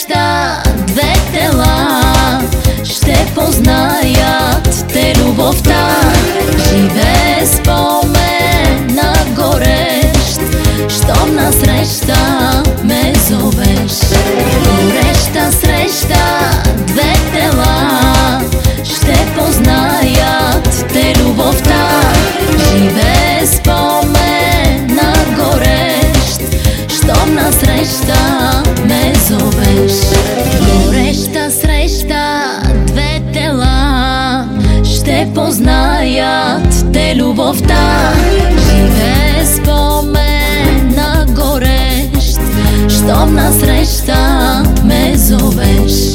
среща две тела Ще познаят те любовта. Живе спомен на горещ Щом насреща не познаят те любовта. Живее спомен на горещ, щом насреща ме зовеш.